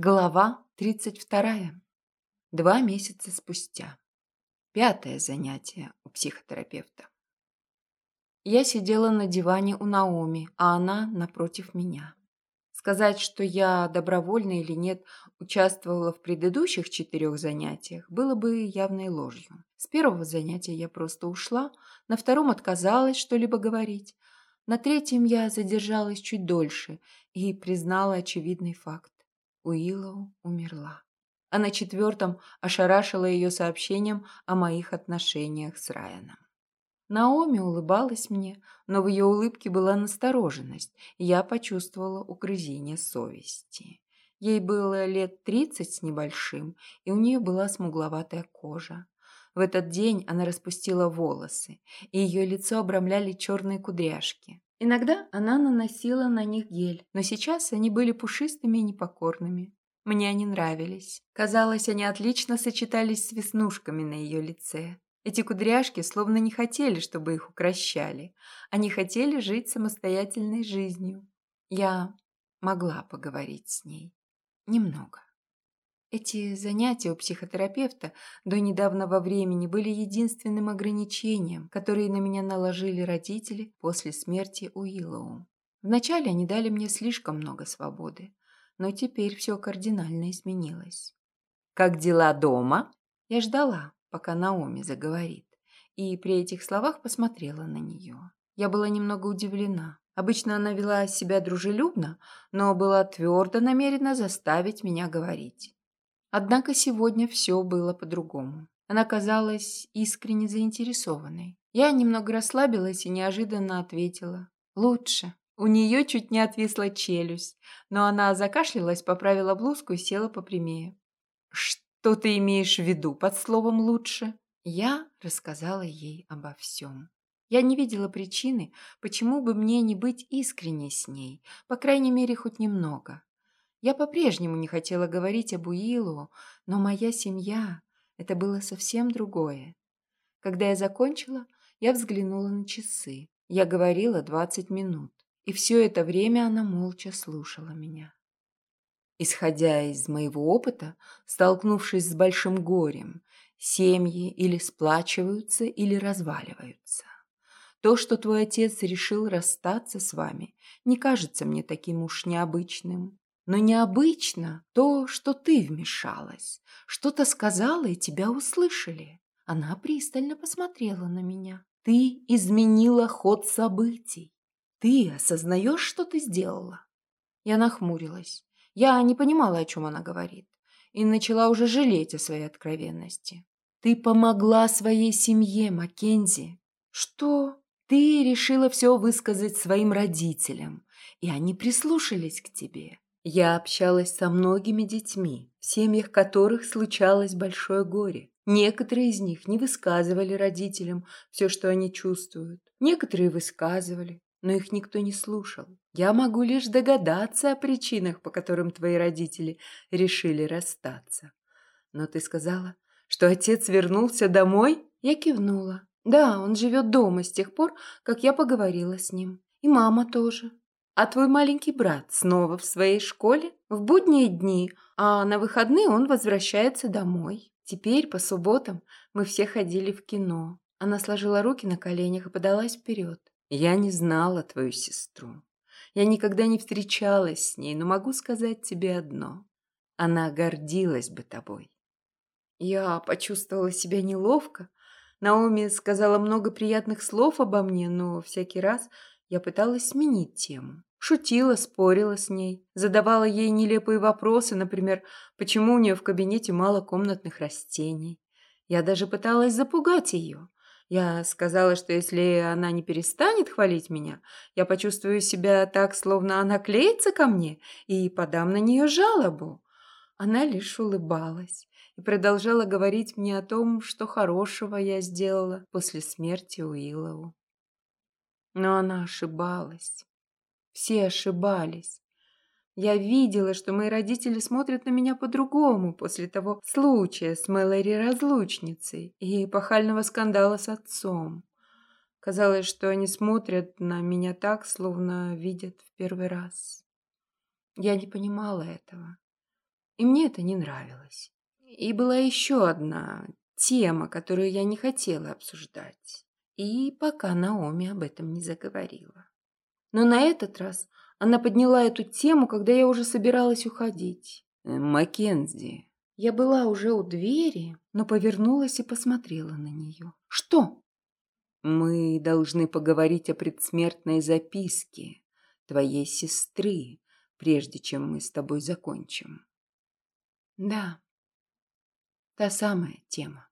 Глава 32. Два месяца спустя. Пятое занятие у психотерапевта. Я сидела на диване у Наоми, а она напротив меня. Сказать, что я добровольно или нет участвовала в предыдущих четырех занятиях, было бы явной ложью. С первого занятия я просто ушла, на втором отказалась что-либо говорить, на третьем я задержалась чуть дольше и признала очевидный факт. Уиллоу умерла. А на четвертом ошарашила ее сообщением о моих отношениях с Райаном. Наоми улыбалась мне, но в ее улыбке была настороженность, и я почувствовала угрызение совести. Ей было лет тридцать с небольшим, и у нее была смугловатая кожа. В этот день она распустила волосы, и ее лицо обрамляли черные кудряшки. Иногда она наносила на них гель, но сейчас они были пушистыми и непокорными. Мне они нравились. Казалось, они отлично сочетались с веснушками на ее лице. Эти кудряшки словно не хотели, чтобы их укращали. Они хотели жить самостоятельной жизнью. Я могла поговорить с ней. Немного. Эти занятия у психотерапевта до недавнего времени были единственным ограничением, которое на меня наложили родители после смерти Уиллоу. Вначале они дали мне слишком много свободы, но теперь все кардинально изменилось. «Как дела дома?» Я ждала, пока Наоми заговорит, и при этих словах посмотрела на нее. Я была немного удивлена. Обычно она вела себя дружелюбно, но была твердо намерена заставить меня говорить. Однако сегодня все было по-другому. Она казалась искренне заинтересованной. Я немного расслабилась и неожиданно ответила. «Лучше». У нее чуть не отвисла челюсть, но она закашлялась, поправила блузку и села попрямее. «Что ты имеешь в виду под словом «лучше»?» Я рассказала ей обо всем. Я не видела причины, почему бы мне не быть искренней с ней, по крайней мере, хоть немного. Я по-прежнему не хотела говорить об Уиллу, но моя семья – это было совсем другое. Когда я закончила, я взглянула на часы. Я говорила двадцать минут, и все это время она молча слушала меня. Исходя из моего опыта, столкнувшись с большим горем, семьи или сплачиваются, или разваливаются. То, что твой отец решил расстаться с вами, не кажется мне таким уж необычным. Но необычно то, что ты вмешалась. Что-то сказала, и тебя услышали. Она пристально посмотрела на меня. Ты изменила ход событий. Ты осознаешь, что ты сделала? Я нахмурилась. Я не понимала, о чем она говорит. И начала уже жалеть о своей откровенности. Ты помогла своей семье, Маккензи. Что? Ты решила все высказать своим родителям, и они прислушались к тебе. Я общалась со многими детьми, в семьях которых случалось большое горе. Некоторые из них не высказывали родителям все, что они чувствуют. Некоторые высказывали, но их никто не слушал. Я могу лишь догадаться о причинах, по которым твои родители решили расстаться. Но ты сказала, что отец вернулся домой? Я кивнула. Да, он живет дома с тех пор, как я поговорила с ним. И мама тоже. А твой маленький брат снова в своей школе? В будние дни, а на выходные он возвращается домой. Теперь по субботам мы все ходили в кино. Она сложила руки на коленях и подалась вперед. Я не знала твою сестру. Я никогда не встречалась с ней, но могу сказать тебе одно. Она гордилась бы тобой. Я почувствовала себя неловко. Наоми сказала много приятных слов обо мне, но всякий раз я пыталась сменить тему. Шутила, спорила с ней, задавала ей нелепые вопросы, например, почему у нее в кабинете мало комнатных растений. Я даже пыталась запугать ее. Я сказала, что если она не перестанет хвалить меня, я почувствую себя так, словно она клеится ко мне, и подам на нее жалобу. Она лишь улыбалась и продолжала говорить мне о том, что хорошего я сделала после смерти Уиллоу. Но она ошибалась. Все ошибались. Я видела, что мои родители смотрят на меня по-другому после того случая с Мэлори-разлучницей и эпохального скандала с отцом. Казалось, что они смотрят на меня так, словно видят в первый раз. Я не понимала этого. И мне это не нравилось. И была еще одна тема, которую я не хотела обсуждать. И пока Наоми об этом не заговорила. Но на этот раз она подняла эту тему, когда я уже собиралась уходить. «Э, «Маккензи». Я была уже у двери, но повернулась и посмотрела на нее. «Что?» «Мы должны поговорить о предсмертной записке твоей сестры, прежде чем мы с тобой закончим». «Да, та самая тема».